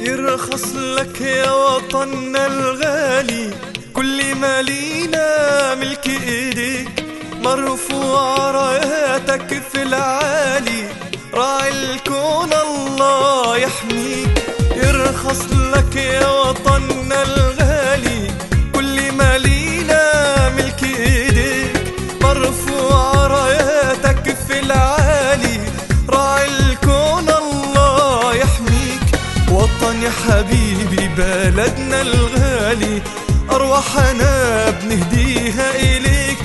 يرخص لك يا وطننا الغالي. كل ما لينا ملك إيديك مرفوع راياتك في العالي. راعي الكون الله يحميك. يرخص لك يا وطننا الغالي. يحميك وطني حبيبي بلدنا الغالي. أرواحنا بنهديها إليك.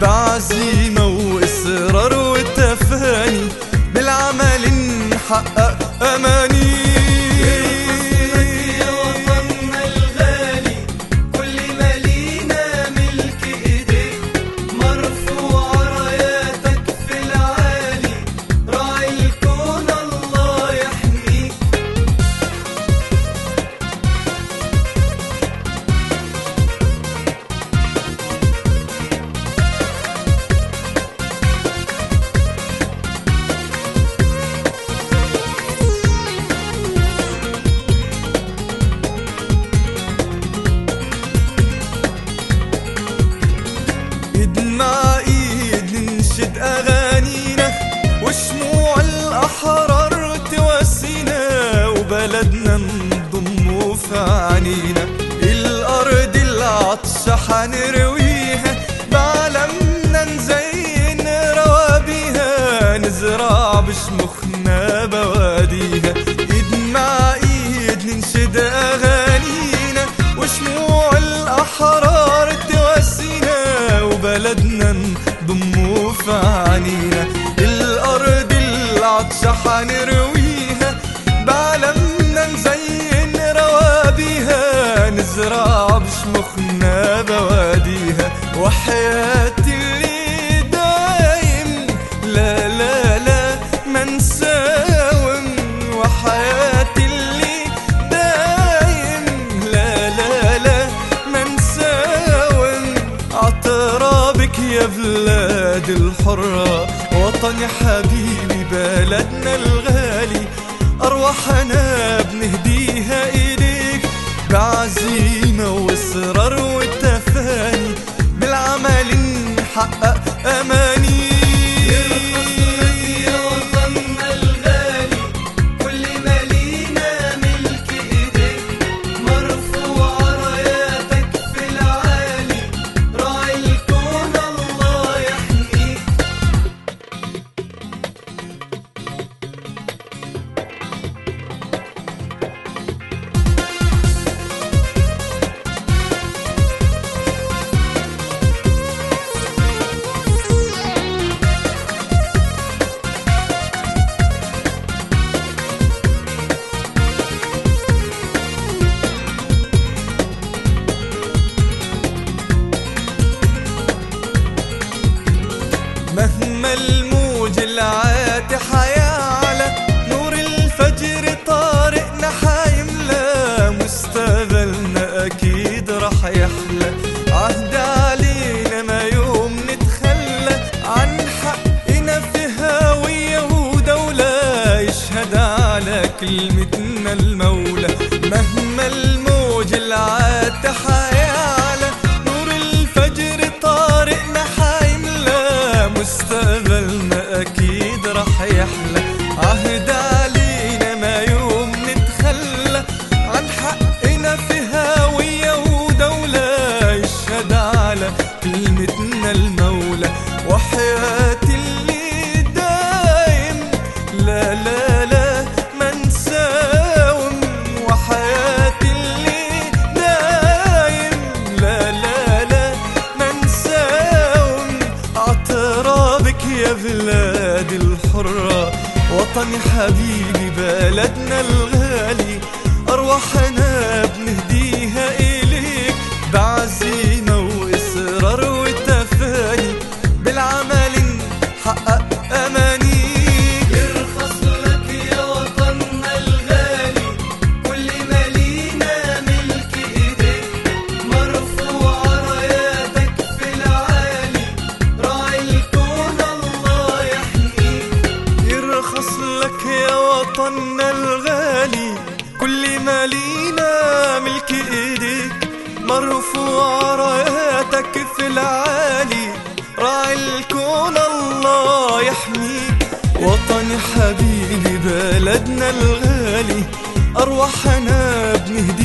بعزيمة وإصرار وتفاني. بالعمل نحقق أماني. حنرويها. بعلمنا نزين روابيها. نزرع بشمخنا بواديها. ايد مع إيد ننشد أغانينا. وشموع الأحرار تواسينا وبلدنا نضمه في عنينا الأرض العطشة حنرويها. بعلمنا نزين روابيها. نزرع بشمخنا وحياتي اللي دايم. لا لا لا ما نساوم وحياتي اللي دايم. لا لا لا ما نساوم عترابك يا بلاد الحرة. وطني حبيبي بلدنا الغالي. أرواحنا بنهديها إيديك بعزيمة وإصرار يحلى عهد علينا ما يوم نتخلى. عن حقنا في هوية ودولة يشهد على كلمتنا المولى. مهما الموج العاتي حيعلى نور الفجر طارقنا حيملى. مستقبلنا أكيد رح يحلى. عهد وطني حبيبي بلدنا الغالي أرواحنا العالي راعي الكون الله يحميك وطني حبيبي بلدنا الغالي أرواحنا بعزيمة